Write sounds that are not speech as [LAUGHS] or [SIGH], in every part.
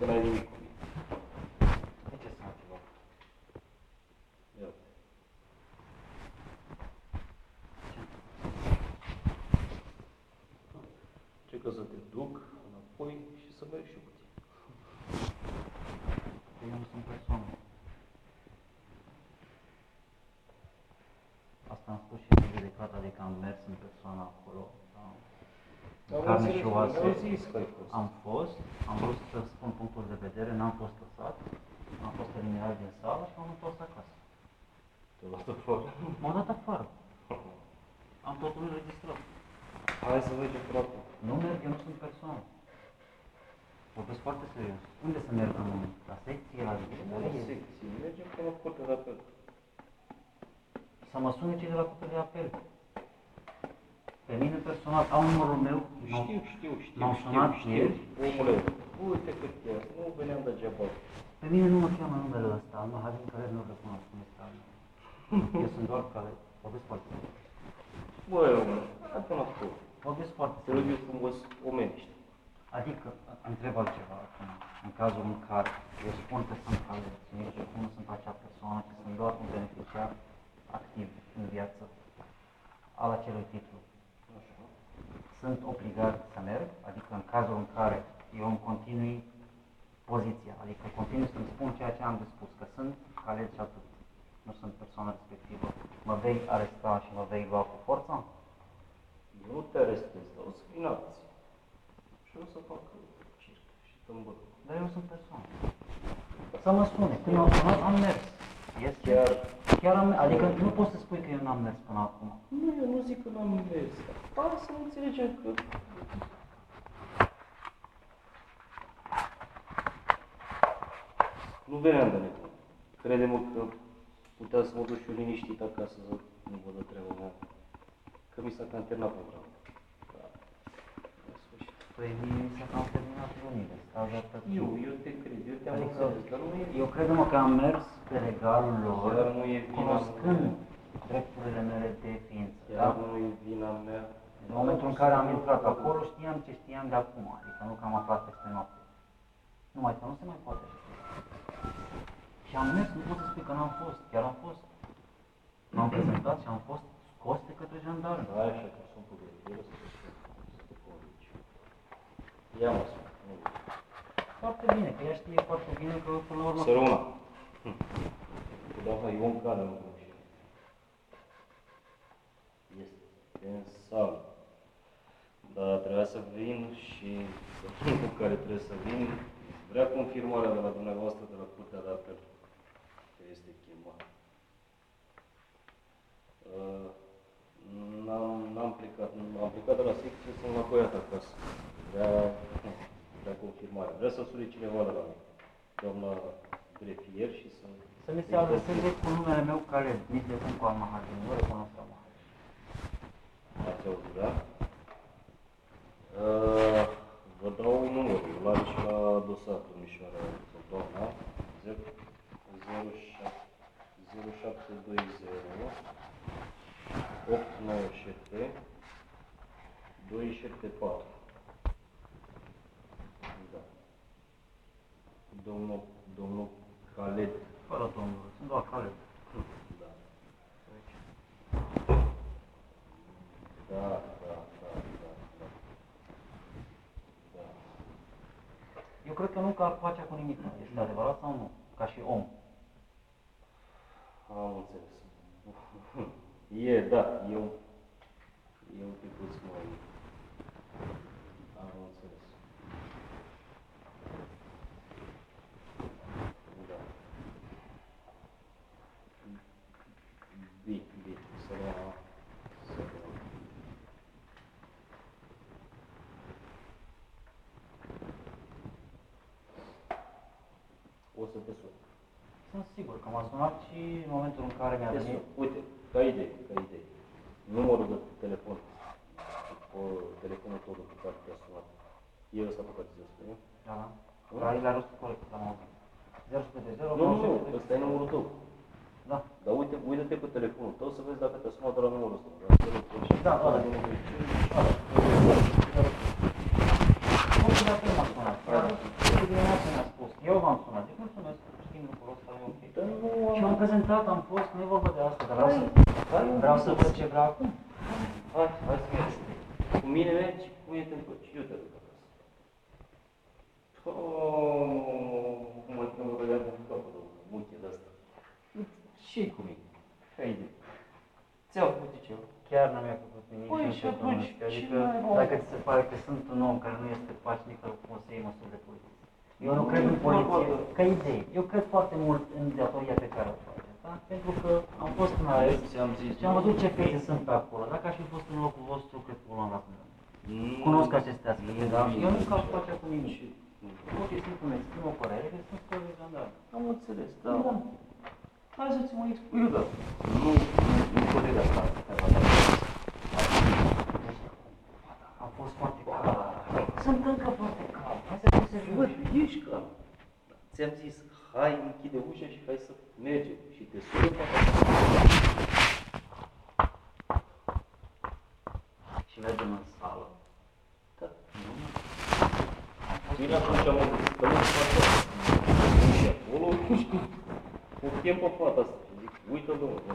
zis că n-ai nimic cu mine. De ce să am ceva? Ia uite. Ce că să te duc înapoi și să merg și eu cu tine. Că eu nu sunt persoană. Asta am spus și în judecată, adică am mers în persoană acolo. da. În Am carne înțeles, și oase. mi-au zis că ați fost. Am fost, am vrut să spun punctul de vedere, n-am fost lăsat, am fost eliminat din sală și m-am întors acasă. Te-a luat afară. M-au dat afară. Am totul înregistrat. Hai să mergem până acum. Nu merg, eu nu sunt persoană. Vorbesc foarte serios. Unde să merg în lume? La secție, la Nu la judecătorie? secție, mergem până la curtea de apel. Să mă sune cei de la Curtea de Apel. Pe mine personal, au numărul meu. m-au- Știu, știu, știu, m-au știu, sunat știu. ieri. Omule, uite cât e, nu veneam degeaba. Pe mine nu mă cheamă numele ăsta, mă Halin care nu recunosc cum este al meu. Eu sunt doar care vorbesc foarte serios. Băi, omule, hai până acolo. Vorbesc foarte Te rog serios. eu frumos, omeniște. Adică, întreb altceva acum, în cazul în care eu spun că sunt Halil, nici eu nu sunt acea persoană, ci sunt doar un beneficiar activ în viață al acelui titlu. Așa. sunt obligat să merg, adică în cazul în care eu îmi continui poziția, adică continui să-mi spun ceea ce am de spus, că sunt Khaled și atât, nu sunt persoana respectivă, mă vei aresta și mă vei lua cu forța? Eu nu te arestez, dar o să vin alții. Și o să fac circ și tâmbăr. Dar eu sunt persoană. Să mă sune, când m-au sunat, am mers. Este, Chiar, chiar am, adică nu poți să spui că eu n-am mers până acum. nu, eu nu zic că n-am mers. Hai să înțelegem că nu veneam de nebun. Crede-mă că puteam să mă duc și eu liniștit acasă să nu văd de treaba mea. Că mi s-a cam terminat programul. Da. În sfârșit. Păi mie mi s-a cam terminat lunile, stau de atât. Eu, eu te cred, eu te-am Adică, înțeles, dar nu e eu cred-mă că am mers pe regalul lor, Chiar nu e vina cunoscând mea. drepturile mele de ființă. Chiar Da? nu e vina mea. În momentul în care am intrat acolo, știam ce știam de acum, adică nu că am aflat peste noapte. Nu mai, nu se mai poate așa ceva. Și am mers, nu pot să spui că n-am fost, chiar am fost. M-am prezentat și am fost scos de către jandarmi. Da, așa că sunt cu gândire să te spun, să te convingi. Ia mă spun. nu vrei. Foarte bine, că ea știe foarte bine că până la urmă... Să rămână. Cu doamna Ion care nu greșește. Este în sală. Dar trebuia să vin și cu care trebuie să vin vrea confirmarea de la dumneavoastră de la Curtea de Apel că este chemat. Uh, N-am, n-am plecat, am plecat de la secție, sunt la băiat acasă. Vrea, vrea confirmare. Vrea să sune cineva de la doamna grefier și să... Să mi se adreseze cu numele meu care nici de cum cu al Mahadin, nu recunosc al Mahadin. Ați auzit, da? Uh, vă dau numărul, îl are și la dosar, domnișoara sau doamna, 0720 897 274. Da. Domnul, domnul Khaled. Fără domnul, sunt doar Khaled. Da. Da, da, da, da, da. Da. Eu cred că nu că ar face cu nimic. Este adevărat sau nu? Ca și om. Am înțeles. E, da, eu, e un pic mai... Am înțeles. Da. Bine, bine, să rămână, să rămână. O să te sun. Sunt sigur că m-a sunat și în momentul în care mi-a Te venit sun. Uite, ca idee, ca idee. Numărul de telefon, cu telefonul tău pe care te-a sunat, e ăsta pe care ți-l spun eu? Da, da. Nu? Dar el a răspuns corect, l-am auzit. 070 Nu, nu, nu, ăsta e numărul tău. Da. Dar uite, uite-te pe telefonul tău să vezi dacă te-a sunat de la numărul ăsta. La 03. Da, ăla. Nu știu dacă m-a sunat. Chiar de dimineață mi-a intrat, am fost, nu e vorba de asta, dar vreau să, Hai, vreau să văd ce vreau acum. Hai, hai să mergi. Cu mine mergi, cu mine te întorci. Eu te duc acasă. Oh, cum mă când mă vedeam cu capul de muche de asta. ce cu mine? Hai de. Ți-au făcut ceva? Chiar nu mi-a făcut nimic Păi, nu și știu cum atunci, este. ce Adică, mai bun? dacă ți se pare că sunt un om care nu este pașnic, îl poți să iei măsuri de poliție. Eu nu Nu, cred în nu, poliție, nu, nu. ca idee. Eu cred foarte mult în datoria pe care o face, da? Pentru că am fost în arest Ți-am zis. și am văzut ce fete sunt pe acolo. Dacă aș fi fost în locul vostru, cred că l-am luat în Nu. Cunosc aceste aspecte, Nu, dar nu, eu nu nu, caut nu. face cu nimic. Nu. Pur și simplu mi exprim o părere că sunt scos de jandarm. Am înțeles, Da. da. Hai să-ți mai explic, da. Nu, nu, nu pot de asta. Am fost foarte cald. Sunt încă foarte cald. Hai să fim Bă, serioși. ești ca... Ți-am zis, hai, închide ușa și hai să mergem. Și te sună pe Și mergem în sală. Da. Am fost Bine, atunci am zis, că nu fac Și acolo, o chem pe fata asta. Și zic, uite, domnule,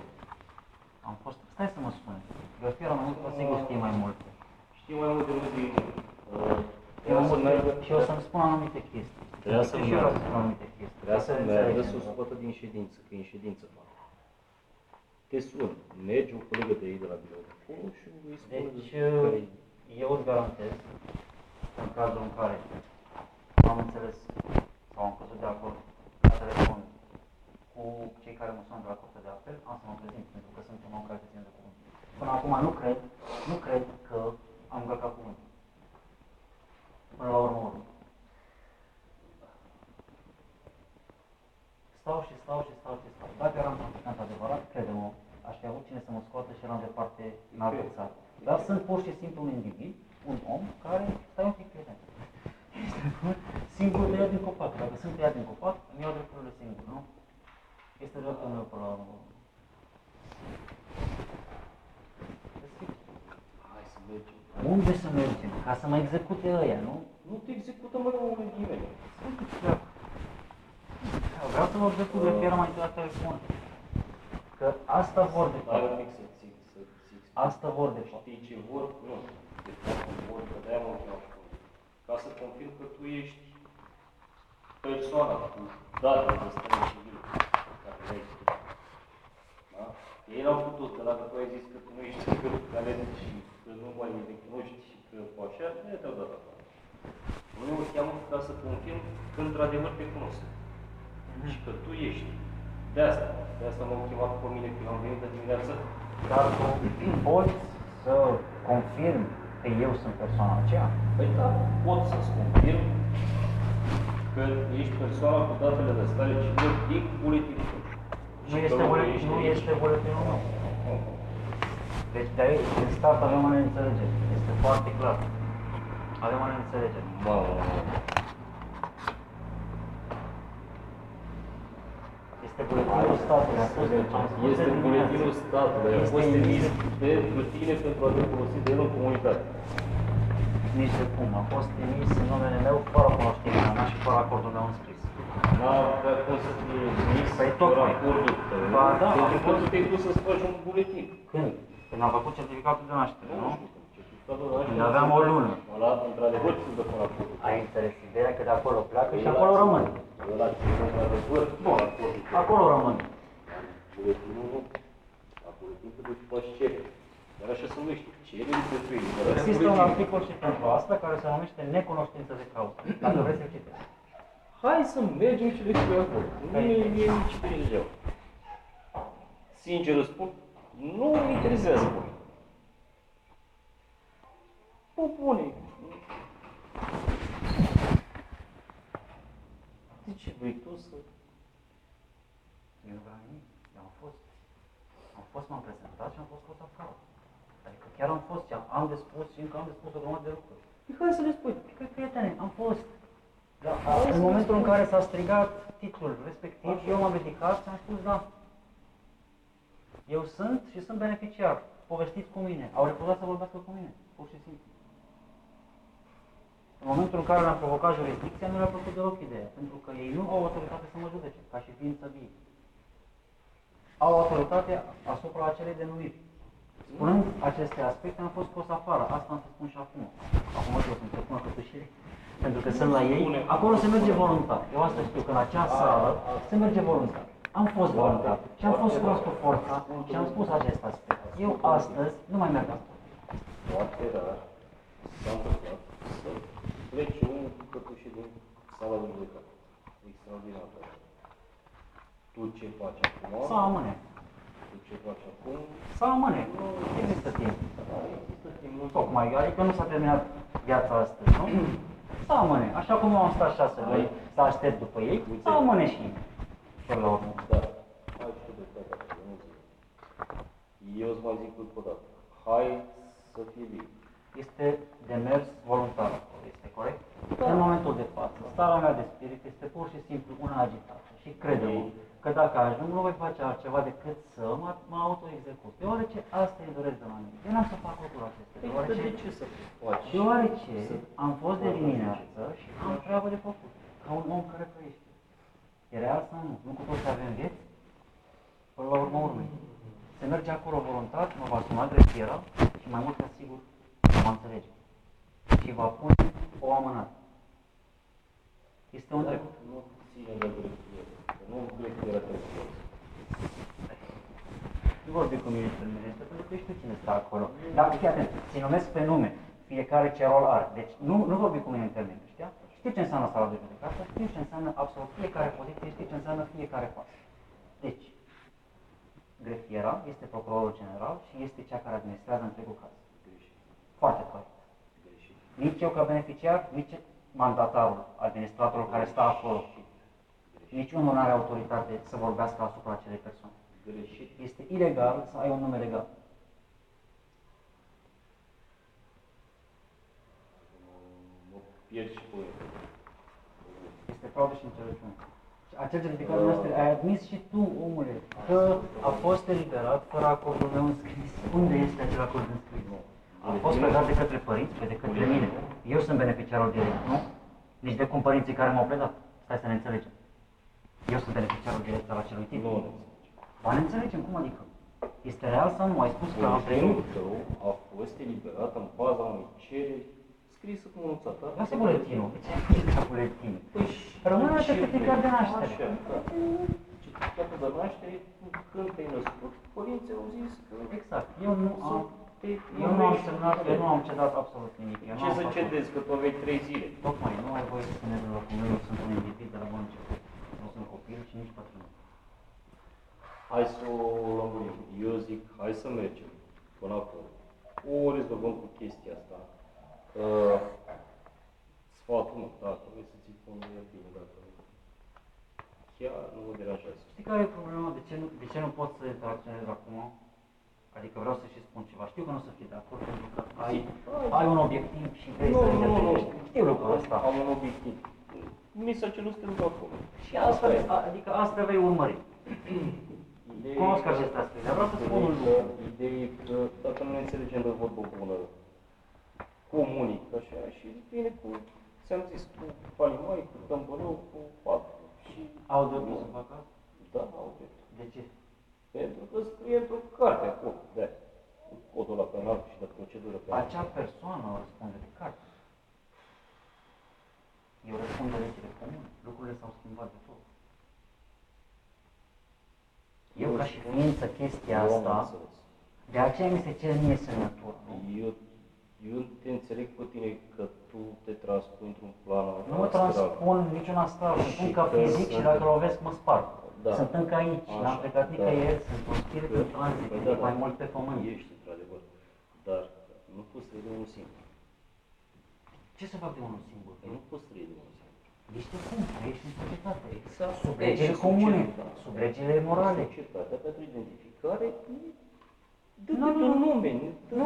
Am fost, stai să mă spune. Găfira mai mult, sigur știe mai multe. știi mai multe lucruri din... Uh, Eu Trebuia să meargă, și eu să-mi spun anumite chestii. Trebuia să și eu vreau să meargă. spun anumite chestii. Trebuia Ca să înțelegem, meargă să o da. scoată din ședință, că e în ședință, mă. Te sun, mergi o colegă de ei de la birou acolo și îi spune Deci, care eu îți garantez, în cazul în care am înțeles sau am căzut de acord la telefon cu cei care mă sună de la Curtea de Apel, am să mă prezint, pentru că sunt un om care se ține de cuvânt. Până acum nu cred, nu cred că am încălcat cuvântul. Până la urmă, urmă. Stau și stau și stau și stau. Dacă eram traficant adevărat, crede-mă, aș fi avut cine să mă scoată și eram departe în altă Ok. țară. Dar sunt pur și simplu un individ, un om care, stai un pic, prieten, [LAUGHS] singur tăiat din copac. Dacă sunt tăiat din copac, îmi iau drepturile singur, nu? Este dreptul meu până la urmă. Desigur. Hai să mergem. Unde să mergem? Ca să mă execute ăia, nu? Nu te execută mai omul nimeni. Vreau să mă execute de fiera mai întâi la telefon. Că asta vor de Hai un fapt. pic să ți să ți Asta vor de fapt. Știi ce vor? Nu. De fapt vor, că de-aia mă cheamă acolo. Ca să confirm că tu ești persoana cu datele de stare civil care le-ai spus. Da? Ei n-au putut, că dacă tu ai zis că tu nu ești care și că nu mai recunoști și că așa, nu te-au dat acolo. Noi o cheamă ca să confirm că într-adevăr te cunosc. Și că tu ești. De asta, de asta m-au chemat pe mine când am venit de dimineață. Dar tu poți să confirm că eu sunt persoana aceea? Păi da, pot să-ți confirm că ești persoana cu datele de stare civilă din buletinul tău. Nu Și este, că bule, ești nu aici. este buletinul meu. Nu. Deci de aici, din start avem o neînțelegere. Este foarte clar. Avem o neînțelegere. Mamă, mamă. Este buletinul statului. A fost, am spus Este de dimineață. buletinul statului, a Este fost emis emis- pentru tine pentru a te folosi de el în comunitate. Nici de cum. A fost emis în numele meu, fără cunoștința mea și fără acordul meu înscris. N-avea cum să fie emis Păi fără tocmai. acordul tău. Ba da, Pentru am că fost- tu te-ai dus să-ți faci un buletin. Când? Când am făcut certificatul de naștere, nu? știu cum, certificatul de Când naștere aveam o lună. Ăla, într-adevăr, ți-l dă fără acordul tău. Ai înțeles ideea că de acolo pleacă și Ăla acolo ți-l- rămân. Ăla ți-l dă într-adevăr Bun, fără acordul tău. acolo rămân. Buletinul nu. La buletin trebuie să faci cerere. Dar așa se numește, cerere pentru eliberarea Există un buletinului. articol și pentru asta care se numește necunoștință de cauză. Dacă vreți să citeți. Hai să mergem și le spui acolo. Nu Hai. e mie nici pe degeaba. Sincer îți spun, nu mă interesează pe mine. Bă, bune. De ce vrei tu să... Eu nu vreau nimic. Eu am fost. Am fost, m-am prezentat și am fost scos afară. Adică chiar am fost și am, am de spus și încă am de spus o grămadă de lucruri. Păi Hai să le spui. Păi, prietene, am fost. Da, a- în momentul în care s-a strigat titlul respectiv, eu m-am ridicat și am spus da. Eu sunt și sunt beneficiar. Povestiți cu mine. Au refuzat să vorbească cu mine. Pur și simplu. În momentul în care le-am provocat jurisdicția, nu le-a plăcut deloc ideea. Pentru că ei nu au autoritate să mă judece, ca și ființă vie. au autoritate asupra acelei denumiri. Spunând aceste aspecte, am fost scos afară. Asta am să spun și acum. Acum o să-mi trepună cătușile. Pentru că sunt la ei. Acolo se merge voluntar. Eu asta știu, că în acea sală se merge voluntar. Am fost voluntar și am fost scos cu forța și am spus acest aspect. Eu astăzi nu mai merg acolo. Foarte rar s-a întâmplat să plece un cătușe din sala de judecată. Extraordinar. Tu ce faci acum? Să amâne. Tu ce faci acum? Să amâne. Există timp. Da, există timp mult. Tocmai, adică nu s-a terminat viața astăzi, nu? [CLEARS THROAT] Să amâne. Așa cum eu am stat șase luni să aștept după ei, să amâne și ei. Până la urmă. Da. Hai și tu de toate astea, nu zic. Eu îți mai zic încă o dată. Hai să fie bine. Este demers voluntar acolo, este corect? În momentul de față, starea mea de spirit este pur și simplu una agitată. Și crede-mă că dacă ajung, nu voi face altceva decât să mă, mă autoexecut. Deoarece asta îi doresc de la mine. Eu n-am să fac lucrul acesta. Păi, Deoarece, de ce să faci? deoarece Să- am fost de dimineață și am treabă de făcut. Ca un om care trăiește. E real sau nu? Nu cu toți avem vieți? Până la urmă urmei. Se merge acolo voluntar, mă va suna grefiera și mai mult ca sigur mă înțelege. Și va pune o amânare. Este un trecut. Nu ține de grefiere. Că Nu grefiera te poți. Nu vorbi cu mine despre mine, este pentru că știu cine stă acolo. Dar fii atent, ți numesc pe nume, fiecare ce rol are. Deci nu, nu vorbi cu mine în termeni, știa? Știu ce înseamnă sala de judecată, știu ce înseamnă absolut fiecare poziție, știu ce înseamnă fiecare pas. Deci, grefiera este procurorul general și este cea care administrează întregul caz. Greșit. Foarte corect. Greșit. Nici eu ca beneficiar, nici mandatarul, administratorul care stă acolo. Niciunul nu are autoritate să vorbească asupra acelei persoane. Greșit. Este ilegal să ai un nume legal. Mă pierd și cu el. Este fraudă și înțelepciune. Și Acel certificat noastră ai admis și tu, omule, că a fost eliberat fără acordul meu înscris. Unde este acel acord înscris? A fost predat de către părinți, pe de către mine. Eu sunt beneficiarul direct, nu? Nici de cum părinții care m-au predat. Stai să ne înțelegem. Eu sunt beneficiarul direct al acelui titlu. Nu ne Ba ne înțelegem, cum adică? Este real sau nu? Ai spus că am Buletinul primit. tău a fost eliberat în baza unei cereri scrisă cu înunțată. Lasă buletinul. De ce ai scris la buletin? Păi și Rămâne la ce certificat de vrei? naștere. Așa, da. Certificatul de naștere, când te-ai născut, părinții au zis că Exact. Eu nu am te Eu nu am semnat, eu nu am cedat absolut nimic. Eu nu Ce am să făcut. cedezi, că tu aveai trei zile? Tocmai, nu ai voie să spuneți de locul meu, eu sunt un individ de la bun început. Nu sunt copil și nici bătrân. Hai să o lămurim. Eu zic, hai să mergem până acolo. O rezolvăm cu chestia asta. Uh, sfatul meu, dacă vrei să ții fondul, e bine, dacă nu. Chiar nu mă deranjează. Știi care e problema? De ce nu, de ce nu pot să interacționez acum? Adică vreau să și spun ceva. Știu că nu o să fii de acord pentru că ai, ai un obiectiv și vrei Nu, să nu, nu, nu. îndeplinești. Știu lucrul ăsta. Am un obiectiv. Mi s-a cerut să te duc acolo. Și asta, e. adică asta vei urmări. Ideea Cunosc e că- aceste aspecte, dar vreau să spun un ideea e lucru. că- Ideea e că dacă nu ne înțelegem de vorbă bună, comunic așa și vine cu, ți-am zis, cu palimai, cu tămbălău, cu patru. Și Au dreptul să facă asta? Da, au drept. De ce? Pentru că scrie într-o carte acolo, de cu codul la penal și de procedură penală. Acea persoană răspunde de carte. Eu răspund de legile comune. Lucrurile s-au schimbat de tot. Eu ca și ființă chestia Eu am asta, înțeles. de aceea mi se cere mie semnătura. nu? Eu, eu te înțeleg pe tine că tu te transpui într-un plan Nu mă transpun niciun astral, sunt Și încă că fizic și sunt- dacă lovesc mă sparg. Da. Sunt încă aici, Așa, n-am plecat da. nicăieri, sunt un spirit în tranzit, Păi adică mai mult pe pământ. Ești, într-adevăr. Dar nu poți trăi de unul singur. Ce să fac de unul singur? Păi nu poți trăi de unul singur. Ești cum? Ești în societate. Exact. Sub legile comune, sub legile morale. Societatea pentru identificare dă Nu, câte nu, un nu. nume, dă Nu,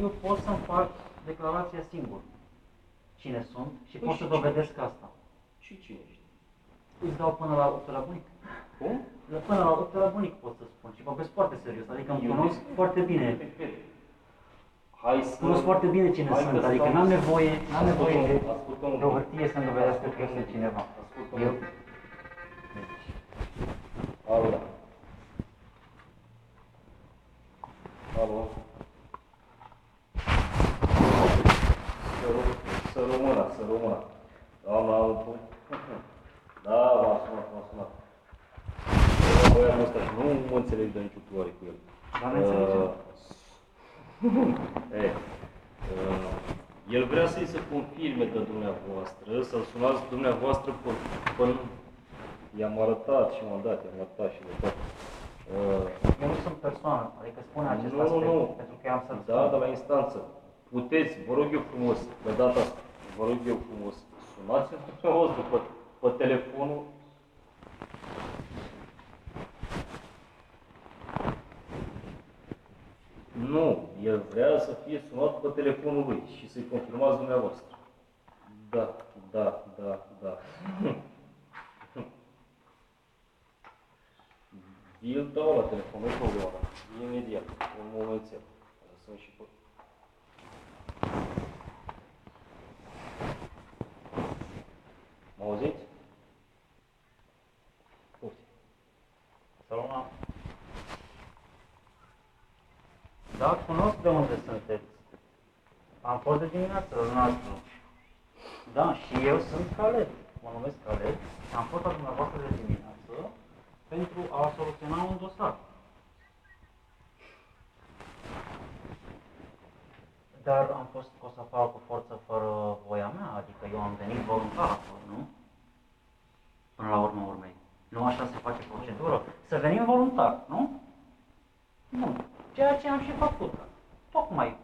nu pot să-mi fac declarația singur. Cine sunt și păi să și să dovedesc cine? asta. Și cine ești? Îți dau până la 8 la bunic. Cum? Până la 8 la bunic pot să spun și vorbesc foarte serios, adică îmi cunosc eu, foarte bine. Hai să... Cunosc foarte bine cine Hai sunt, adică n-am nevoie, n-am nevoie de, de o hârtie să-mi dovedească că eu sunt cineva. Eu? Deci. Alo. Alo. Eu, un pic. Aura. Doamna, am un punct. Da, m-a sunat, m-a sunat. Băiatul ăsta și nu mă înțeleg de nicio culoare cu el. Dar ne înțelegem. Uh, [LAUGHS] e, uh, el vrea să-i se confirme de dumneavoastră, să-l sunați dumneavoastră pe, până i-am arătat și m-am dat, i-am arătat și de tot. Uh, Eu nu sunt persoană, adică spune acest nu, nu, aspect, nu. pentru că eu am să-l Da, spun. de la instanță. Puteți, vă rog eu frumos, pe data asta, vă rog eu frumos, sunați-l dumneavoastră pe, pe telefonul Nu, el vrea să fie sunat pe telefonul lui și să-i confirmați dumneavoastră. Da, da, da, da. [LAUGHS] Vi-l dau la telefon, nu-i problema. Imediat, un momențel. Sunt și pe... Mă auziți? Poftim. Salona. Da, cunosc de unde sunteți. Am fost de dimineață la noastră. Da, și eu sunt Caleb. Mă numesc Caleb. Am fost la dumneavoastră de dimineață pentru a soluționa un dosar. Dar am fost scos afară cu forță fără voia mea, adică eu am venit voluntar acolo, nu? Până la urmă urmei. Nu așa se face procedură? Să venim voluntar, nu? Nu. Ceea ce am și făcut. Tocmai,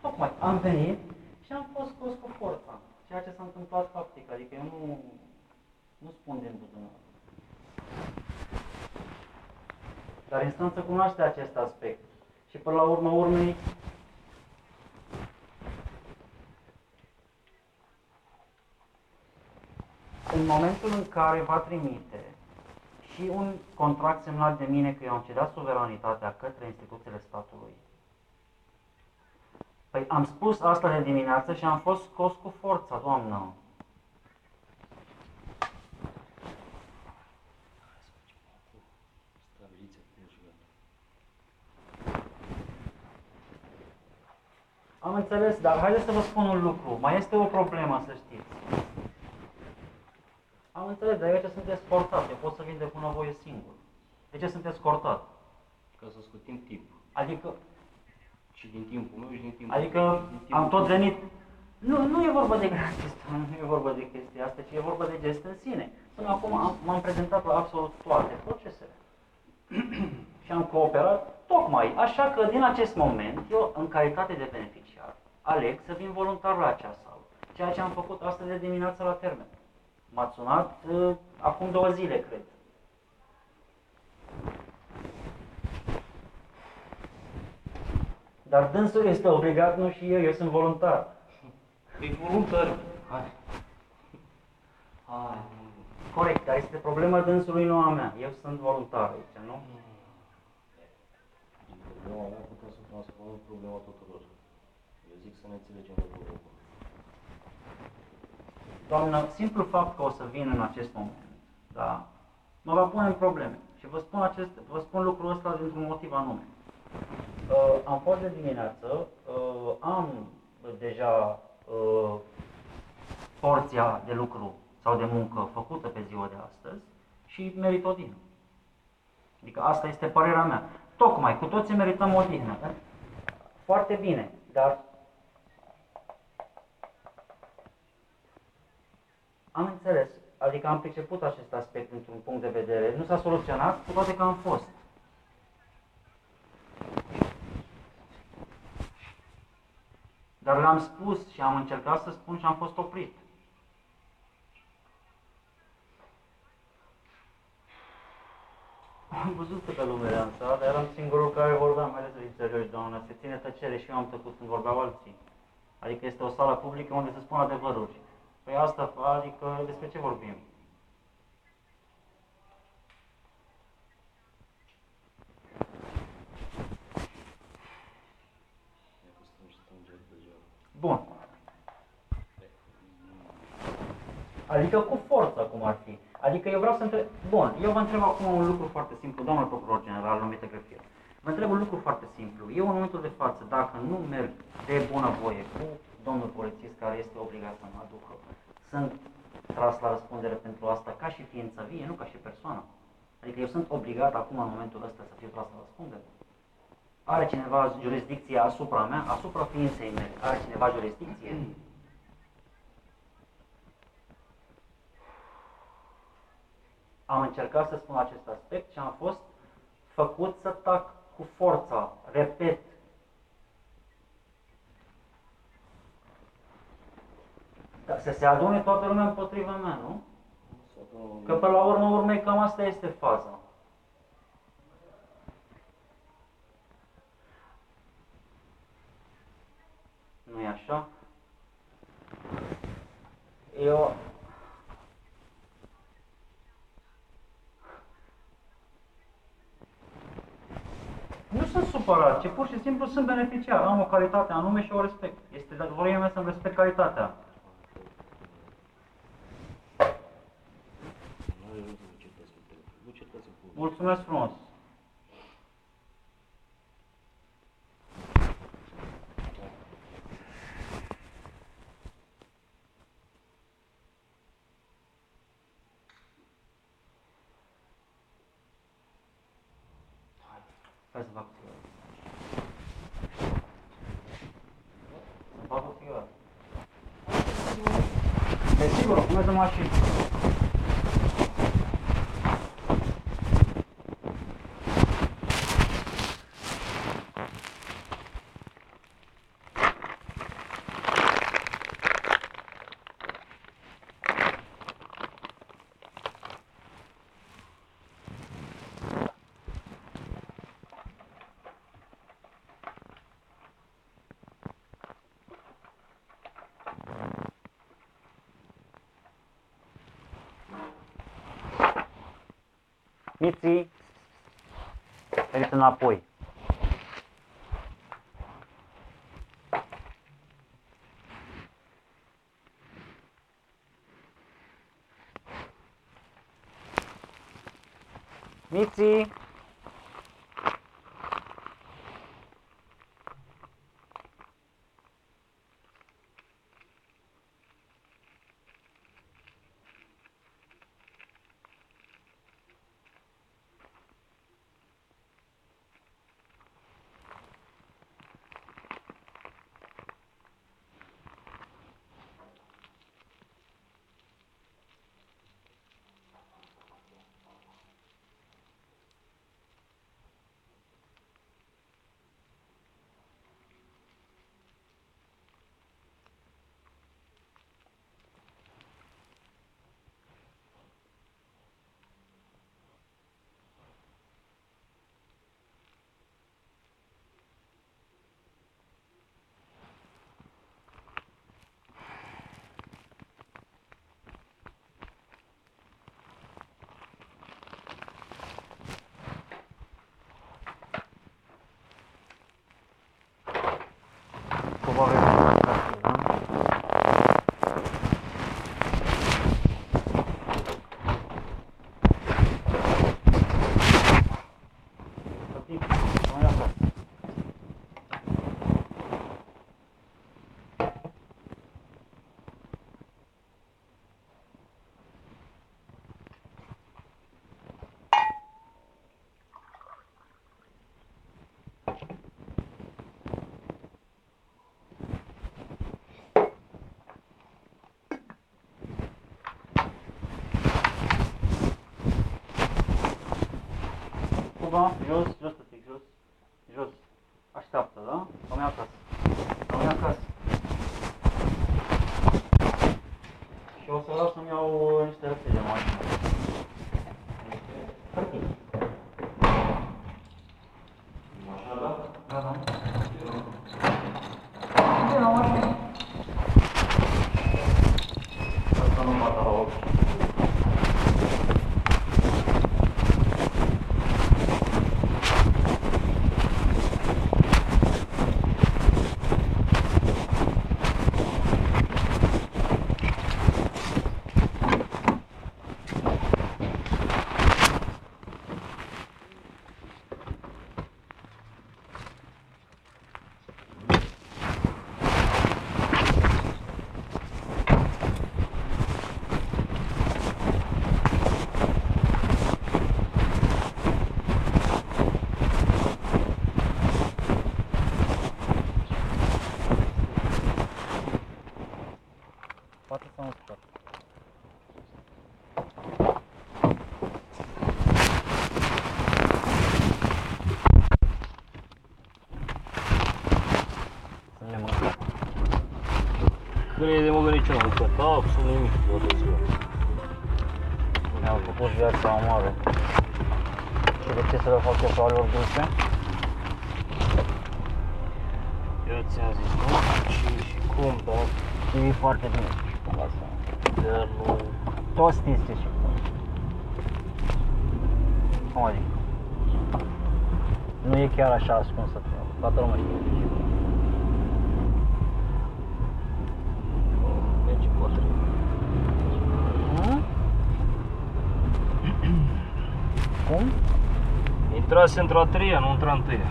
tocmai am venit și am fost scos cu forța. Ceea ce s-a întâmplat faptic, adică eu nu, nu spun din buzunar. Dar instanța cunoaște acest aspect. Și până la urmă urmei, în momentul în care va trimite și un contract semnat de mine că eu am cedat suveranitatea către instituțiile statului. Păi am spus asta de dimineață și am fost scos cu forța, doamnă. Stabiliți acum și gata. Am înțeles, dar haideți să vă spun un lucru. Mai este o problemă, să știți. Am înțeles, dar aici sunteți scortat. Eu pot să vin de bunăvoie singur. De ce sunteți scortat? Ca să scotim timp. Adică, Și din timpul meu și din timpul adică din timpul am tot tău. venit... Nu, nu e vorba de chestia, [LAUGHS] nu e vorba de chestia asta, ci e vorba de gest în sine. Până acum am, m-am prezentat la absolut toate procesele. [CLEARS THROAT] și am cooperat tocmai. Așa că din acest moment, eu, în calitate de beneficiar, aleg să vin voluntar la acea sală. Ceea ce am făcut astăzi de dimineață la termen. M-ați sunat uh, acum două zile, cred. Dar dânsul este obligat, nu și eu, eu sunt voluntar. E voluntar. Hai. Hai. Corect, dar este problema dânsului, nu a mea. Eu sunt voluntar aici, nu? Din problema mea putem să transformăm în problema tuturor. Eu zic să ne înțelegem de lucru. Doamnă, simplu fapt că o să vin în acest moment, da, mă va pune în probleme. Și vă spun, acest, vă spun lucrul ăsta dintr-un motiv anume. Uh, am fost de dimineață, uh, am deja uh, porția de lucru sau de muncă făcută pe ziua de astăzi și merit odihnă. Adică asta este părerea mea. Tocmai, cu toții merităm odihnă. Foarte bine, dar Am înțeles, adică am priceput acest aspect dintr-un punct de vedere. Nu s-a soluționat, cu toate că am fost. Dar l-am spus și am încercat să spun și am fost oprit. Am văzut câtă lume era în sală, dar eram singurul care vorbeam, haideți să fim serioși, doamnă, se ține tăcere și eu am tăcut când vorbeau alții. Adică este o sală publică unde se spun adevăruri. Păi asta, adică despre ce vorbim? E că stăm și stăm ger degeaba. Bun. Adică cu forță, cum ar fi. Adică eu vreau să întreb... Bun, eu vă întreb acum un lucru foarte simplu, domnul procuror general, numită Grefir. Vă întreb un lucru foarte simplu. Eu, în momentul de față, dacă nu merg de bună voie cu domnul polițist care este obligat să mă aducă, sunt tras la răspundere pentru asta ca și ființă vie, nu ca și persoană. Adică eu sunt obligat acum, în momentul ăsta, să fiu tras la răspundere. Are cineva jurisdicție asupra mea, asupra ființei mele? Are cineva jurisdicție? Am încercat să spun acest aspect și am fost făcut să tac cu forța, repet. Da, să se adune toată lumea împotriva mea, nu? Că pe la urmă urmei cam asta este faza. nu e așa? Eu... Nu sunt supărat, ci pur și simplu sunt beneficiar. Am o calitate anume și o respect. Este datoria mea să-mi respect calitatea. Mulțumesc frumos! Hai să fac o țigară. Să fac o țigară. Desigur, o puneți în mașină. Miții, veniți înapoi. Cuba, jos, jos nici nu că taxul, nimic toată ziua. Mi-au făcut viața amară. Și de ce să le fac eu pe alor dulce? Eu ți-am zis, nu știu ce și cum, dar E foarte bine și cu asta. de nu... Toți știți ce și cum. Cum adică? Nu e chiar așa ascunsă. Toată lumea știe ce și cum. Merge potrivit. Hmm? Cum? Intrase într-a treia, nu într-a întâia.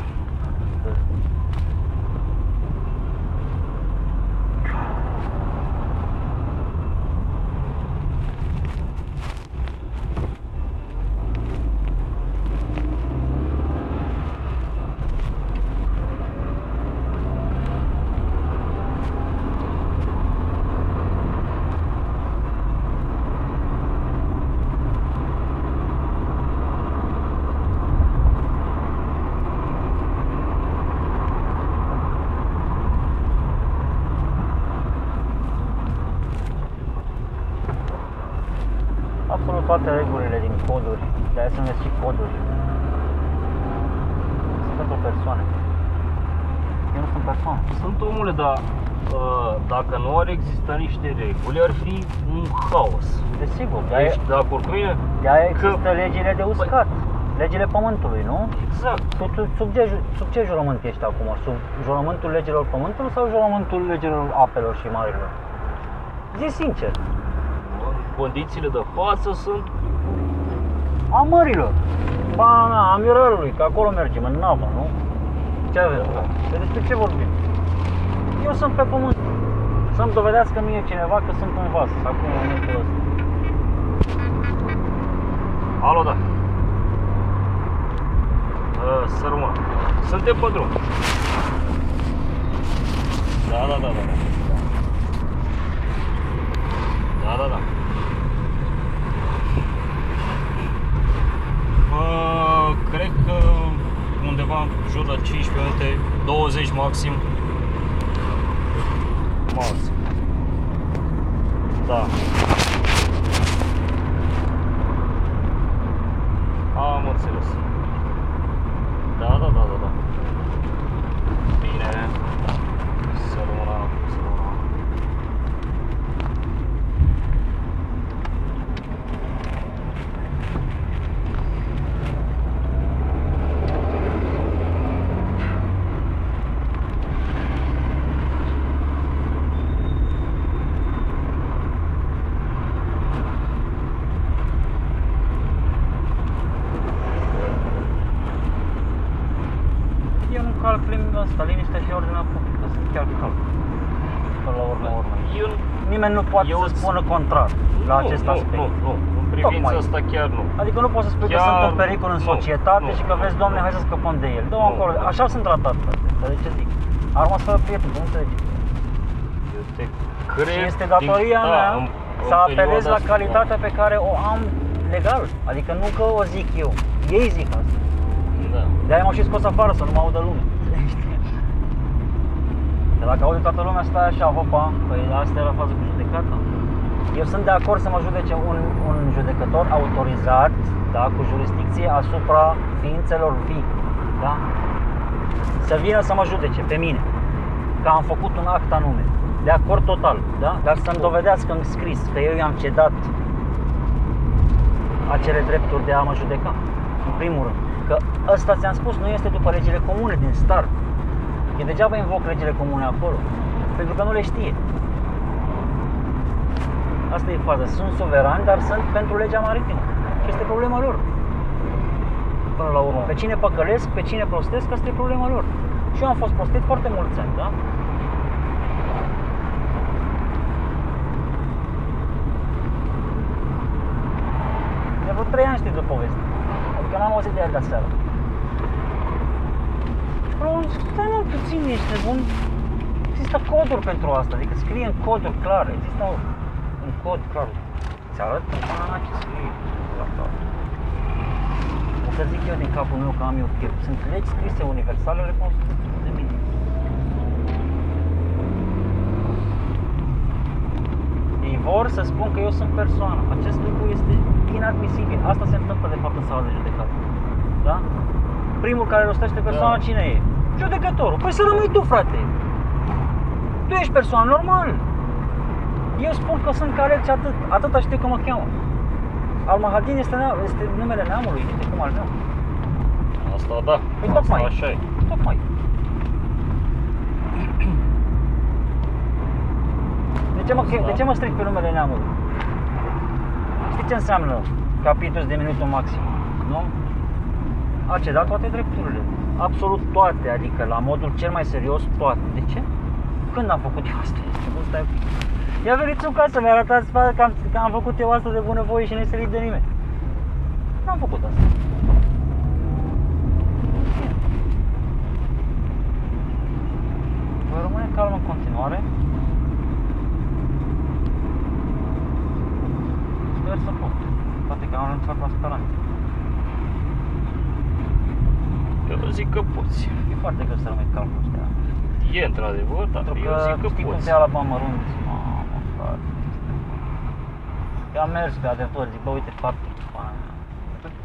Absolut toate regulile din coduri, de aia sunt și coduri. Sunt pentru persoane. Eu nu sunt persoană. Sunt omule, dar uh, dacă nu ar exista niște reguli, ar fi un haos. Desigur, de aia, Ești de acord cu mine? de aia există legile de uscat. Legile pământului, nu? Exact. Tu, tu, sub, ce, ju- sub ce jurământ ești acum? Sub jurământul legilor pământului sau jurământul legilor apelor și marilor? Zi sincer, În condițiile de față sunt a mărilor. Ba, na, a mirărului, că acolo mergem, în navă, nu? Ce avem? De despre ce vorbim? Eu sunt pe pământ. Să-mi dovedească mie cineva că sunt în vas, acum în momentul ăsta. Alo, da. Uh, să rămână. Suntem pe drum. Da, da, da, da. da. Da, da, da. Uh, cred că undeva în jur la 15 minute, 20 maxim. Maxim. Da. Am înțeles. Da, da, da, da, da. Bine. Să rămână, să rămână. Eu nu calc lim- asta, liniștea și ordinea publică, sunt chiar calc. Până la urmă, urmă. Eu Nimeni nu poate Eu să îți- spună contrar la nu, acest nu, aspect. Nu, nu, în privința Tocmai. asta chiar nu. Adică nu poți să spui că Chiar sunt un pericol în nu, societate nu, și că vezi, nu, doamne, nu. hai să scăpăm de el. Dă Nu, acolo. nu. Așa sunt tratat, frate. Înțelegi ce zic? A rămas fără prieten, nu înțelegi. Eu te cred Și este datoria din- mea da, în, să în apelez perioada la asta, calitatea pe care o am legal. Adică nu că o zic eu. Ei zic asta. Da. De-aia m-au și scos afară să nu mă audă lumea. Că dacă aude toată lumea, stai așa, hopa, păi asta era fază cu judecata. Eu sunt de acord să mă judece un, un judecător autorizat, da, cu jurisdicție asupra ființelor vii, da? Să vină să mă judece pe mine, că am făcut un act anume. De acord total, da? Dar să-mi dovedească în scris că eu i-am cedat acele drepturi de a mă judeca, în primul rând. Că ăsta ți-am spus, nu este după legile comune din start. E degeaba invoc legile comune acolo, pentru că nu le știe. Asta e faza. Sunt suverani, dar sunt pentru legea maritimă. Și este problema lor. Până la urmă, pe cine păcălesc, pe cine prostesc, asta e problema lor. Și eu am fost prostit foarte mulți ani, da? De vreo 3 ani știu de poveste. Adică n-am auzit de el de seara. Și până la urmă zic, stai mă puțin, ești nebun? Există coduri pentru asta, adică scrie în coduri clare, există un cod clar. Ți arăt în pana mea ce scrie. La tot. O să zic eu din capul meu că am eu chef. Sunt legi scrise universale, recunoscute de mine. vor să spun că eu sunt persoană. Acest lucru este inadmisibil. Asta se întâmplă de fapt în sala de judecată. Da? Primul care rostește persoana Da. cine e? Judecătorul. Păi să rămâi tu, frate. Tu ești persoană normal. Eu spun că sunt Caleb și atât. Atâta știu că mă cheamă. Al Mahadin este, nea- este numele neamului, nu știu cum al meu. Asta da, Păi asta tocmai. așa e. Tocmai. De ce, mă, che- de ce mă stric pe numele neamului? Știi ce înseamnă capitol de minutul maxim? Nu? A cedat toate drepturile. Absolut toate, adică la modul cel mai serios toate. De ce? Când am făcut eu asta? Bun, stai un pic. Ia veniți în casă, mi-a arătat spate că am, că am făcut eu asta de bunăvoie și nu-i sărit de nimeni. N-am făcut asta. Voi rămâne calm în continuare. Sper să pot. Poate că am renunțat la speranță. Eu zic că poți. E foarte greu să rămâi calm cu ăștia. E într-adevăr, dar Pentru eu că zic că știi cum poți. te ia la bani mărunți. Mamă, frate. Eu am mers pe adevăr, zic, bă, uite faptul. pana mea.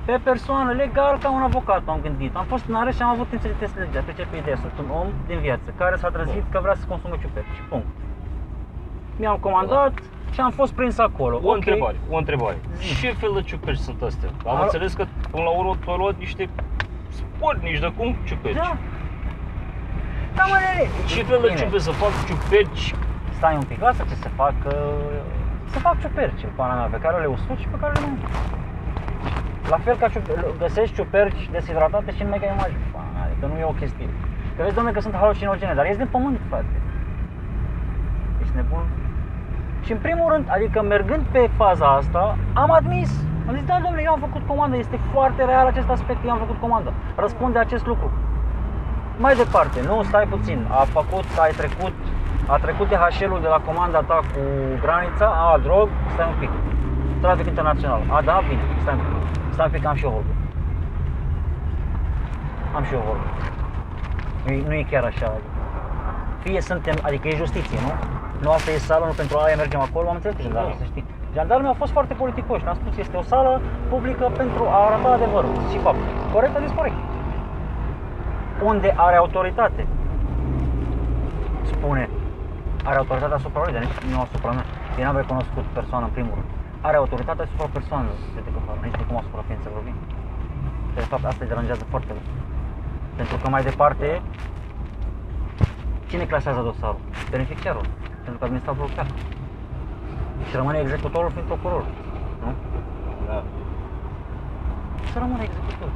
Pe persoană, legal, ca un avocat am gândit. Am fost în arest și am avut timp să citesc legea. Trece pe ideea, sunt un om din viață care s-a trezit că vrea să consume ciuperci. Și punct. Mi-am comandat și am fost prins acolo. O Ok. întrebare, o întrebare. Zi. Ce fel de ciuperci sunt astea? Am Al- înțeles că până la urmă tu ai luat niște spornici de cum ciuperci. Da. Da, mă, nene. Ce fel de Bine. ciuperci să fac ciuperci? Stai un pic, lasă ce să fac, că... să fac ciuperci în pana mea, pe care le usut și pe care le mănânc. La fel ca ciuper... găsești ciuperci deshidratate și în mega imagine, pana mea, adică nu e o chestie. Că vezi, domnule, că sunt halucinogene, dar ies din pământ, frate. Ești nebun? Și în primul rând, adică mergând pe faza asta, am admis. Am zis, da, domnule, eu am făcut comandă, este foarte real acest aspect, eu am făcut comandă. Răspunde acest lucru. Mai departe, nu, stai puțin, a făcut, ai trecut, a trecut DHL-ul de la comanda ta cu granița, a, drog, stai un pic, trafic internațional, a, da, bine, stai un pic, stai un pic, am și eu vorbă. Am și eu vorbă. Nu e, nu e chiar așa, adică. Fie suntem, adică e justiție, nu? Nu asta e sală, nu pentru aia mergem acolo, am înțeles că jandarmii, Da. să știi. Jandarmii au fost foarte politicoși, ne-am spus, este o sală publică pentru a arăta adevărul și faptul. Corect, a zis corect unde are autoritate. Spune, are autoritate asupra lui, dar nici nu asupra mea. Eu n-am recunoscut persoana în primul rând. Are autoritate asupra persoanelor, judecătorul, nici de cum asupra ființelor vin. De fapt, asta îi deranjează foarte mult. Pentru că mai departe, cine clasează dosarul? Beneficiarul. Pentru că administratorul pleacă. Și rămâne executorul fiind procurorul. Nu? Da. Să rămână executor.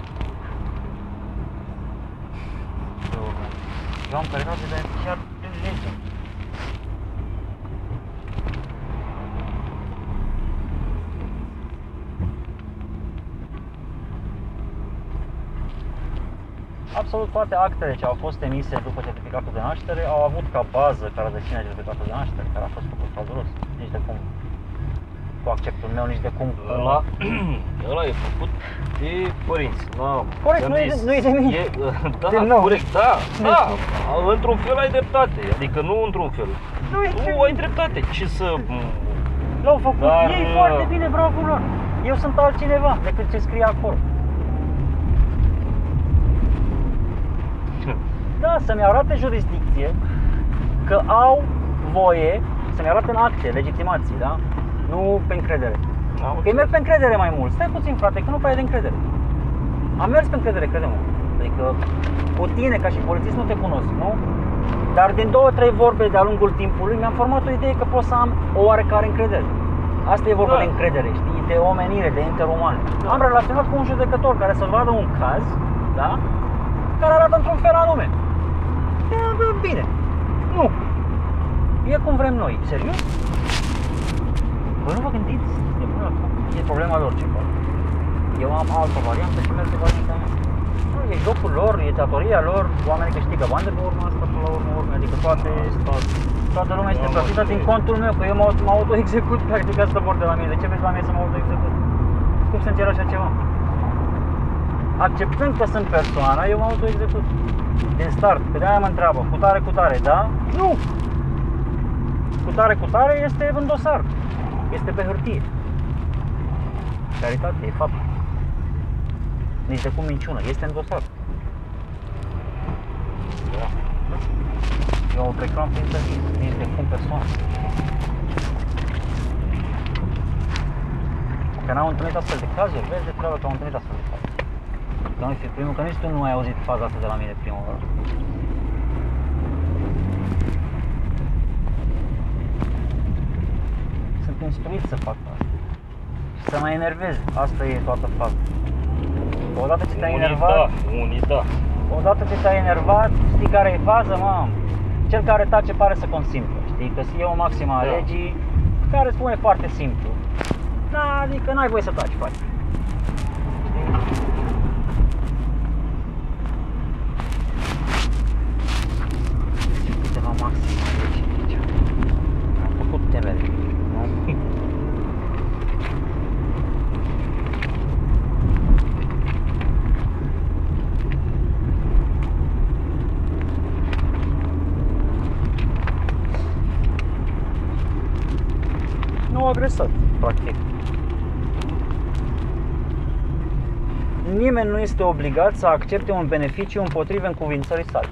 Eu, eu am calitate de beneficiar prin lege. Absolut toate actele ce au fost emise după certificatul de naștere au avut ca bază care deține certificatul de naștere, care a fost făcut fraudulos. Nici de cum cu acceptul meu, nici de cum Ăla, [CLEARS THROAT] ăla e făcut de părinți. Da. Corect, Ți-am nu e zis. de- nu e de mine. E, [LAUGHS] da, Din nou. corect, da, da. Într-un fel ai dreptate, adică nu într-un fel. Nu e Tu ai dreptate, ce să... L-au făcut Dar, ei uh, foarte bine, bravo lor. Eu sunt altcineva decât ce scrie acolo. Da, să-mi arate jurisdicție că au voie să-mi arate în acte, legitimații, da? Nu pe încredere. Că ei merg pe încredere mai mult. Stai puțin, frate, că nu prea e de încredere. Am mers pe încredere, crede-mă. Adică cu tine, ca și polițist, nu te cunosc, nu? Dar din două, trei vorbe de-a lungul timpului mi-am format o idee că pot să am o oarecare încredere. Asta e vorba Da. de încredere, știi? De omenire, de interuman. Da. Am relaționat cu un judecător care să vadă un caz, da? Care arată într-un fel anume. E, bă, bine. Nu. E cum vrem noi. Serios? Voi nu vă gândiți? E, bună, e problema lor ce fac. Eu am altă variantă și merg pe varianta mea. Nu, e jocul lor, e datoria lor, oamenii câștigă bani de pe urma asta până la urmă, urmă. adică toate, toată lumea este Da, mă, plătită și- din contul meu, că eu mă, mă auto-execut, [LAUGHS] practic asta vor de la mine. De ce vreți la mine să mă auto-execut? Cum să înțeleg așa ceva? Acceptând că sunt persoană, eu mă auto-execut. Din start, pe de-aia mă întreabă, cu tare, cu tare, da? Nu! Cu tare, cu tare este în dosar. Este pe hârtie. Realitate, e fapt. Nici de cum minciună, este în dosar. Da. Eu am trecut prin tărie, nici de cum persoană. Că n-am întâlnit astfel de cazuri, vezi de treabă că am întâlnit astfel de cazuri. Că nu fi primul, că nici tu nu ai auzit faza asta de la mine prima oară. Sunt instruit să fac asta. Și să mă enervez. Asta e toată faza. Odată ce te-ai Unii enervat, da, unii da. odată ce te-ai enervat, știi care e faza, mam? Cel care tace pare să consimtă, știi? Că e o maximă a Da. legii care spune foarte simplu. Da, adică n-ai voie să taci, faci. Știi? Câteva maxime a legii aici. Am făcut temele. nu? Nu au agresat, practic. Nimeni nu este obligat să accepte un beneficiu împotriva încuvințării sale.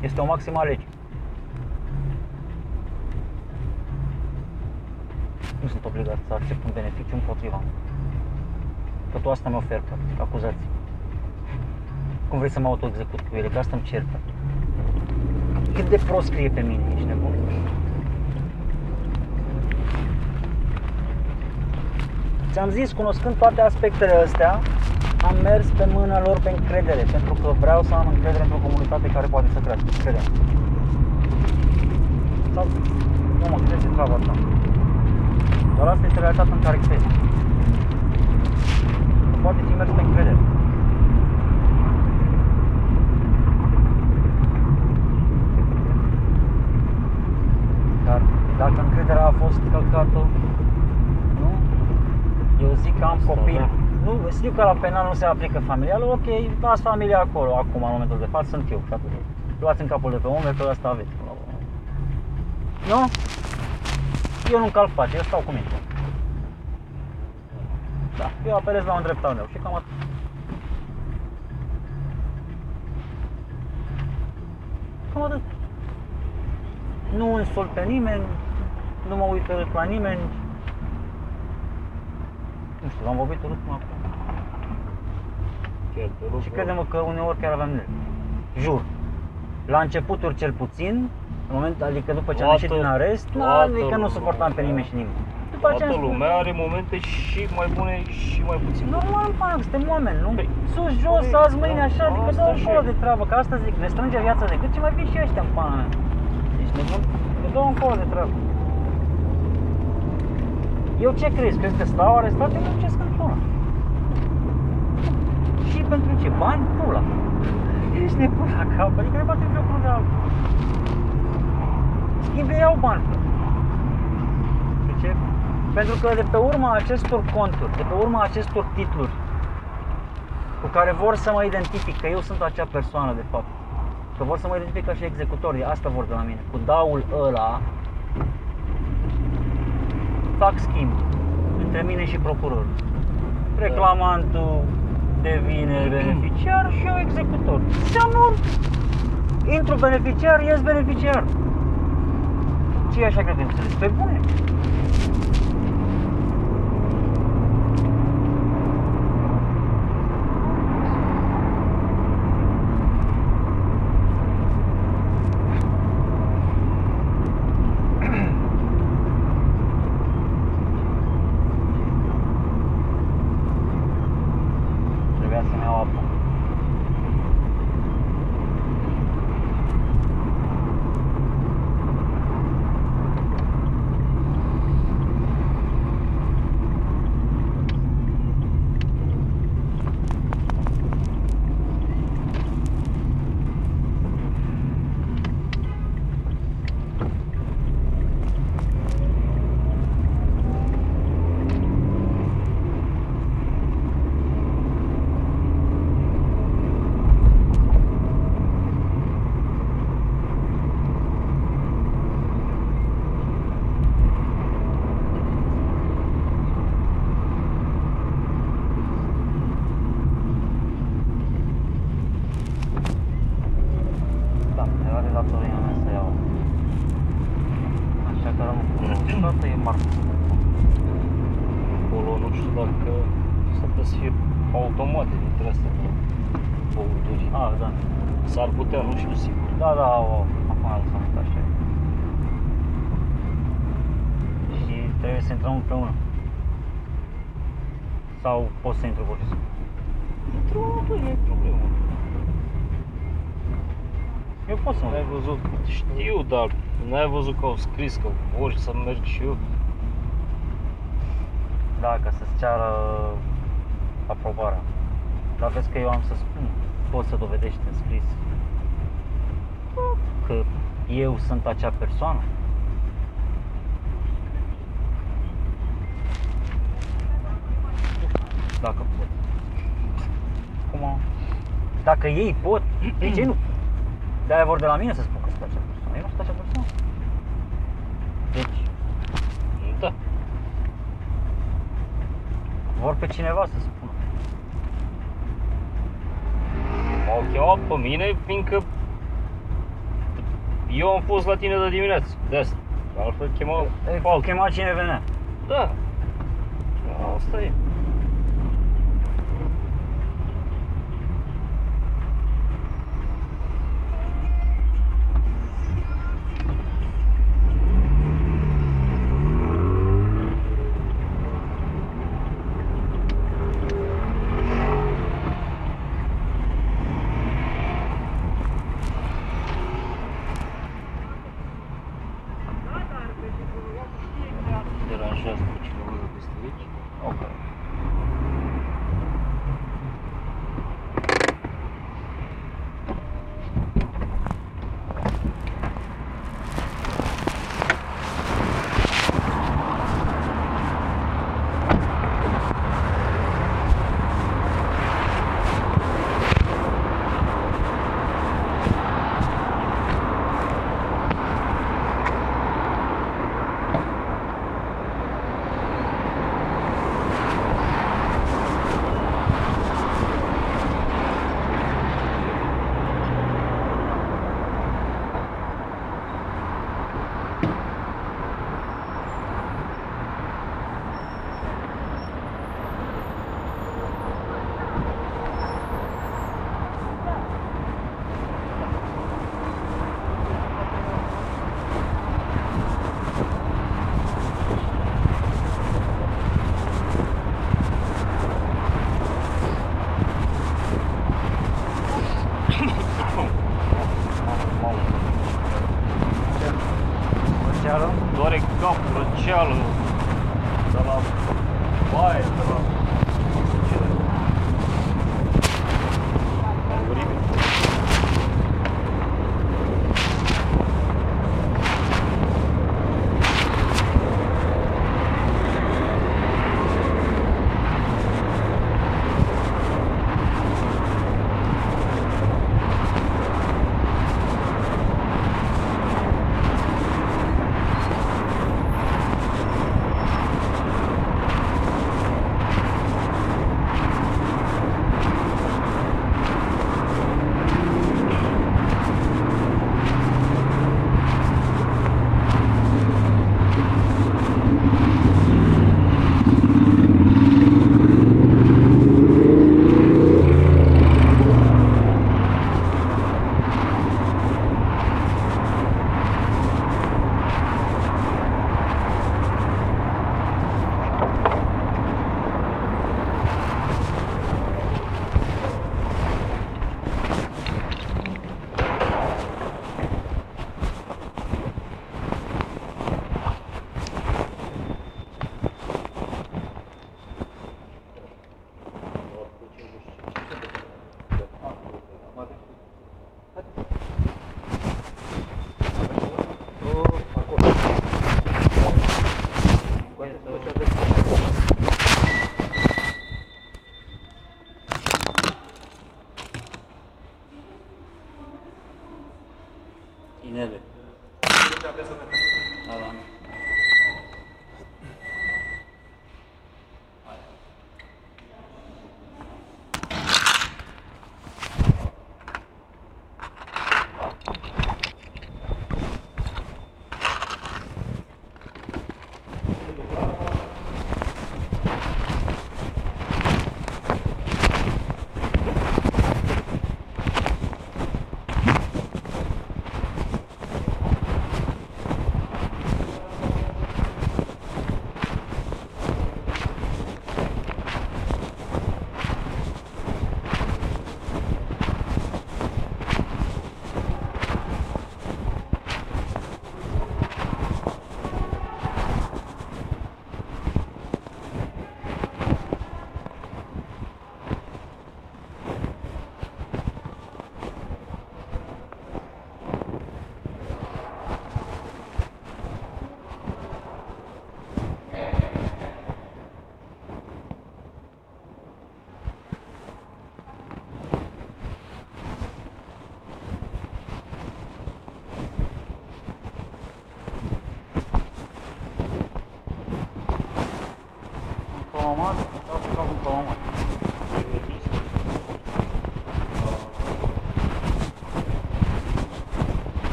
Este o maximă a legii. Nu sunt obligat să accept un beneficiu împotriva mea. Că tu asta mi oferi, practic, acuzații. Cum vrei să mă autoexecut cu ele? Că asta îmi cer, practic. Cât de prost scrie pe mine, ești nebun. Ți-am zis, cunoscând toate aspectele astea, am mers pe mâna lor pe încredere, pentru că vreau să am încredere într-o comunitate care poate să crească. Credem. Sau, nu mă crezi în treaba asta. Doar asta este realitatea în care crezi. Că poate fi mers pe încredere. Dar dacă încrederea a fost călcată, nu? Eu zic că am Asta, copii. da. Nu, știu că la penal nu se aplică familială, ok, dați familia acolo, acum, în momentul de față, sunt eu și atât. Luați în capul de pe umeri, că asta aveți. până la urmă. Nu? Eu nu calc pace, eu stau cu minte. Da, eu apelez la un drept al meu și cam atât. Cam atât. Nu insult pe nimeni, nu mă uit urât la nimeni. Nu știu, am vorbit urât până acum. Chiar pe lucru. Și crede-mă că uneori chiar aveam nervi. Jur. La începuturi cel puțin, în moment, adică după ce am Toată- ieșit din arest, nu, toată adică nu lumea, suportam pe da. nimeni și nimeni. După aceea Toată am spus, lumea are momente și mai bune și mai puțin. Normal, mă, suntem oameni, nu? Păi, Sus, jos, corect, azi, mâine, da, așa, adică asta dau și încolo e. de treabă, că asta zic, ne strânge viața de cât ce mai vin și ăștia în pana mea. Ești nebun? Că dau încolo de treabă. Eu ce crezi? Crezi că stau arestat? Eu nu muncesc într-una. Și pentru ce? Bani? Pula. Ești nebun la cap, adică ne batem jocul de altul. Schimb, iau bani, frate. De ce? Pentru că de pe urma acestor conturi, de pe urma acestor titluri, cu care vor să mă identific că eu sunt acea persoană de fapt, că vor să mă identific ca și executor, asta vor de la mine, cu daul ăla, fac schimb între mine și procuror. Reclamantul devine [CLEARS THROAT] beneficiar și eu executor. Înseamnă intru beneficiar, ies beneficiar. Ce e așa cred că înțeles? Pe bune. Trebuia să-mi iau apă. nu știu dacă s-ar putea să fie automate dintre astea de băuturi. Ah, da. S-ar putea, nu știu sigur. Da, da, o, acum am lăsat așa. Și trebuie să intrăm împreună. Sau poți să intru pur și simplu. Într-o nu e problemă. Eu pot să mă N-ai văzut, știu, dar n-ai văzut că au scris că vor să merg și eu. Da, ca să-ți ceară aprobarea. Dar vezi că eu am să spun, poți să dovedești în scris că eu sunt acea persoană? Dacă pot. Cum? Dacă ei pot, de ce nu? De-aia vor de la mine să spun că sunt acea persoană. Eu nu sunt acea persoană. Deci, Da. vor pe cineva să spună. M-au chemat pe mine fiindcă eu am fost la tine de dimineață, de asta. Altfel chemau pe Au altul. chemat cine venea. Da. Asta e.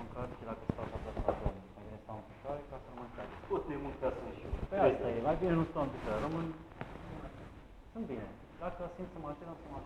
mâncat și dacă stau așa pe la domnul, mai bine stau în picioare ca să nu mâncat. Tot ne mâncați și eu. Păi asta e, mai bine nu stau în picioare, rămân, sunt bine. Dacă simt să mă așez, să mă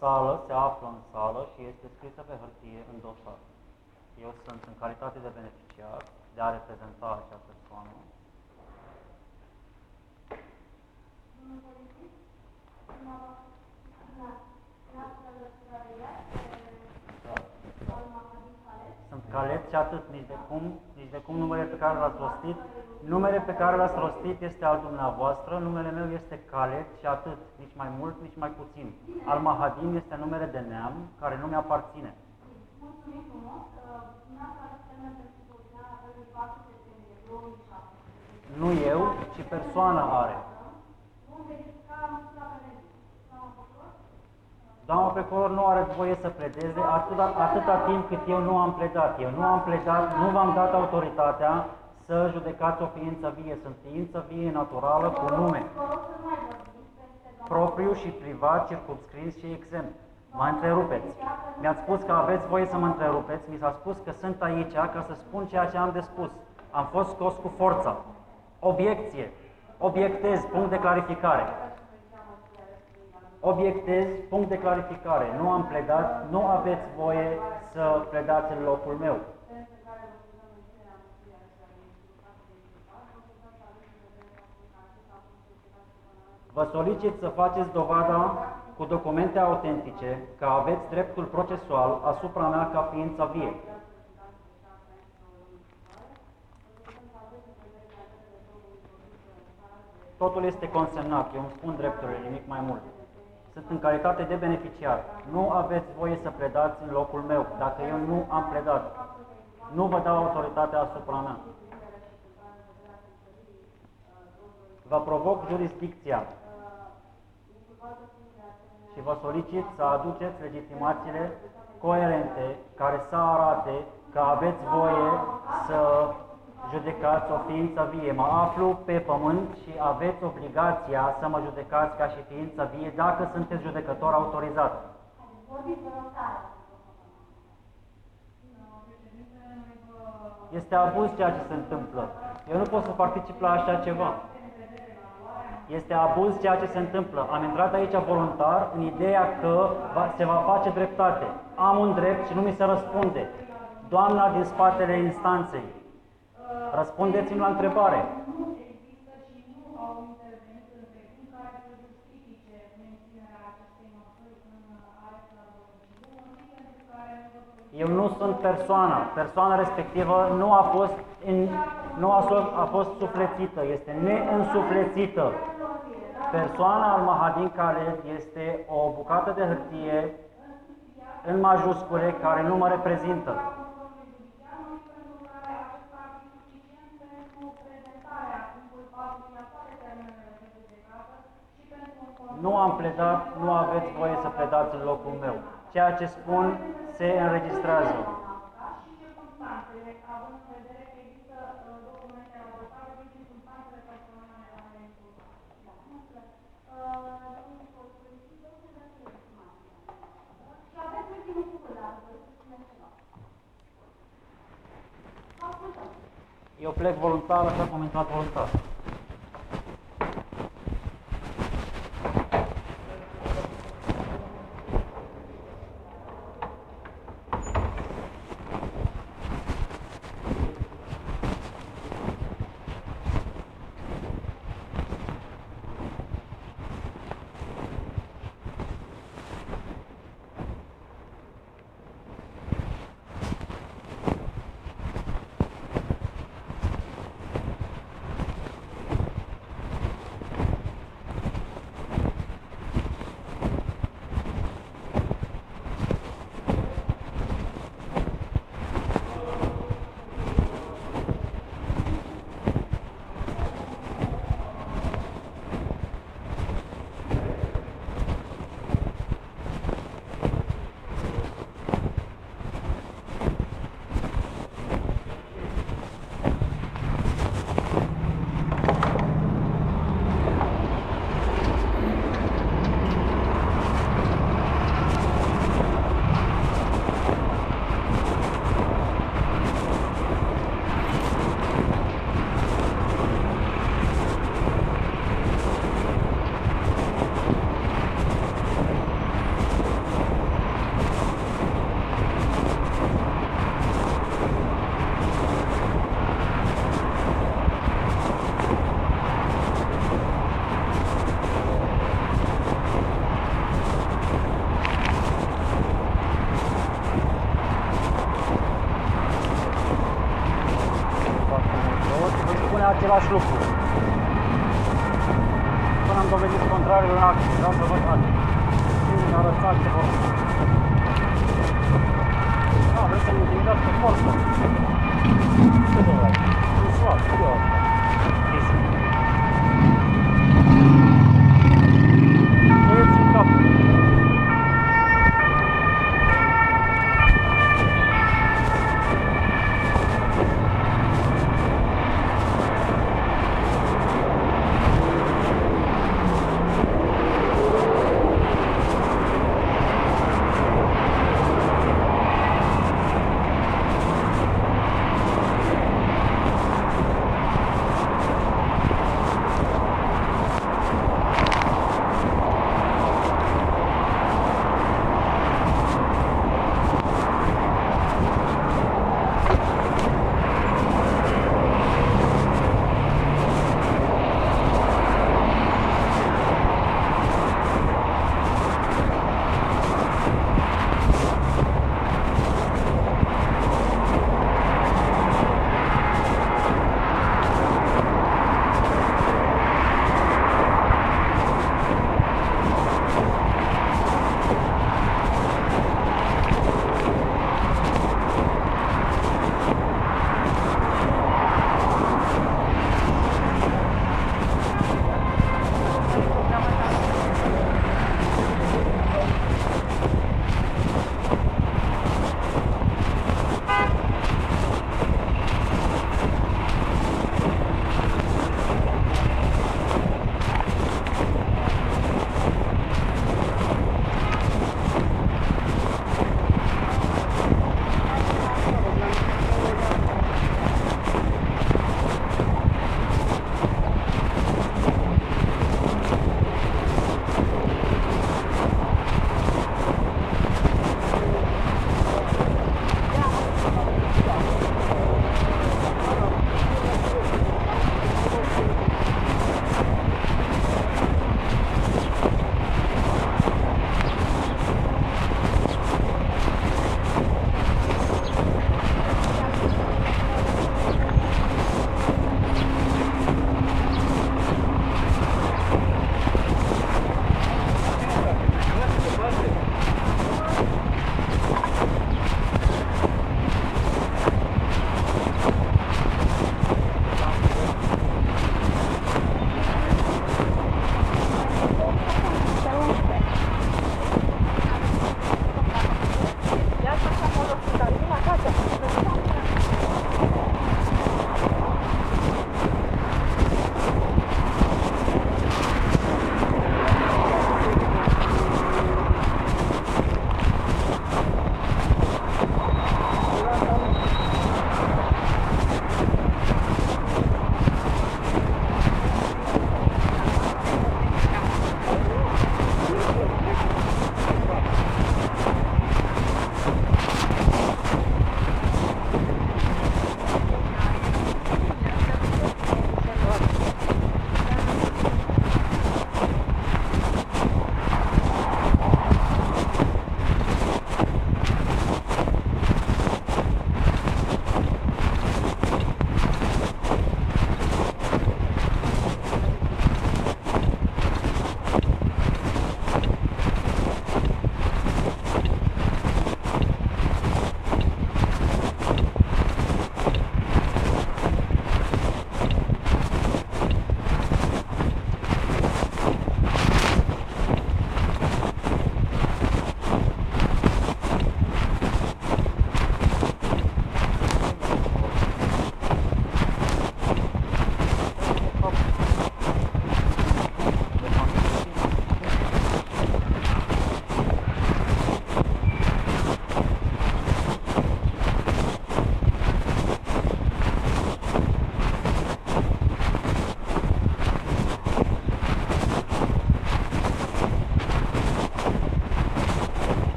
sală, se află în sală și este scrisă pe hârtie în dosar. Eu sunt în calitate de beneficiar de a reprezenta acea persoană. Domnul polițist, Khaled și atât, nici de cum, nici de cum numele pe care l-ați rostit. Numele pe care l-ați rostit este al dumneavoastră, numele meu este Khaled și atât, nici mai mult, nici mai puțin. Al Mahadim este numele de neam care nu mi-aparține. Mulțumim frumos. Dumneavoastră ați termen pentru soluționarea apelului 4 septembrie 2017. Nu eu, ci persoana are. Vom verifica măsura preventivă. Doamna procuror? Doamna procuror nu are voie să pledeze atâta, atâta timp cât eu nu am pledat. Eu nu am pledat, nu v-am dat autoritatea să judecați o ființă vie. Sunt ființă vie naturală cu nume. Vă rog să nu mai vorbiți peste doamna propriu și privat, circumscris și exempt. Mă întrerupeți. Mi-ați spus că aveți voie să mă întrerupeți, mi s-a spus că sunt aici ca să spun ceea ce am de spus. Am fost scos cu forța. Obiecție. Obiectez, punct de clarificare. Obiectez, punct de clarificare. Nu am pledat, nu aveți voie să pledați în locul meu. Vă solicit să faceți dovada cu documente autentice că aveți dreptul procesual asupra mea ca ființă vie. Totul este consemnat, eu îmi spun drepturile, nimic mai mult. Sunt în calitate de beneficiar. Nu aveți voie să pledați în locul meu, dacă eu nu am pledat. Nu vă dau autoritatea asupra mea. Vă provoc jurisdicția și vă solicit să aduceți legitimațiile coerente care să arate că aveți voie să judecați o ființă vie. Mă aflu pe pământ și aveți obligația să mă judecați ca și ființă vie dacă sunteți judecător autorizat. Vorbiți, vă rog tare. Este abuz ceea ce se întâmplă. Eu nu pot să particip la așa ceva. Este abuz ceea ce se întâmplă. Am intrat aici voluntar în ideea că va, se va face dreptate. Am un drept și nu mi se răspunde. Doamna din spatele instanței, răspundeți-mi la întrebare. Nu există și nu au intervenit în trecut care să justifice menținerea acestei măsuri în areст la domiciliu, motiv pentru care nu vă solicit Eu nu sunt persoana. Persoana respectivă nu a fost, în, nu a, so- a fost suflețită, este neînsuflețită. Persoana al Mahadin Khaled este o bucată de hârtie în majuscule care nu mă reprezintă. controlului judiciar, motiv pentru care acesta ar fi suficient pentru prezentarea inculpatului la toate termenele de judecată și pentru un control Nu am pledat, nu aveți voie să pledați în locul meu. Ceea ce spun se înregistrează. și circunstanțele, având în vedere că există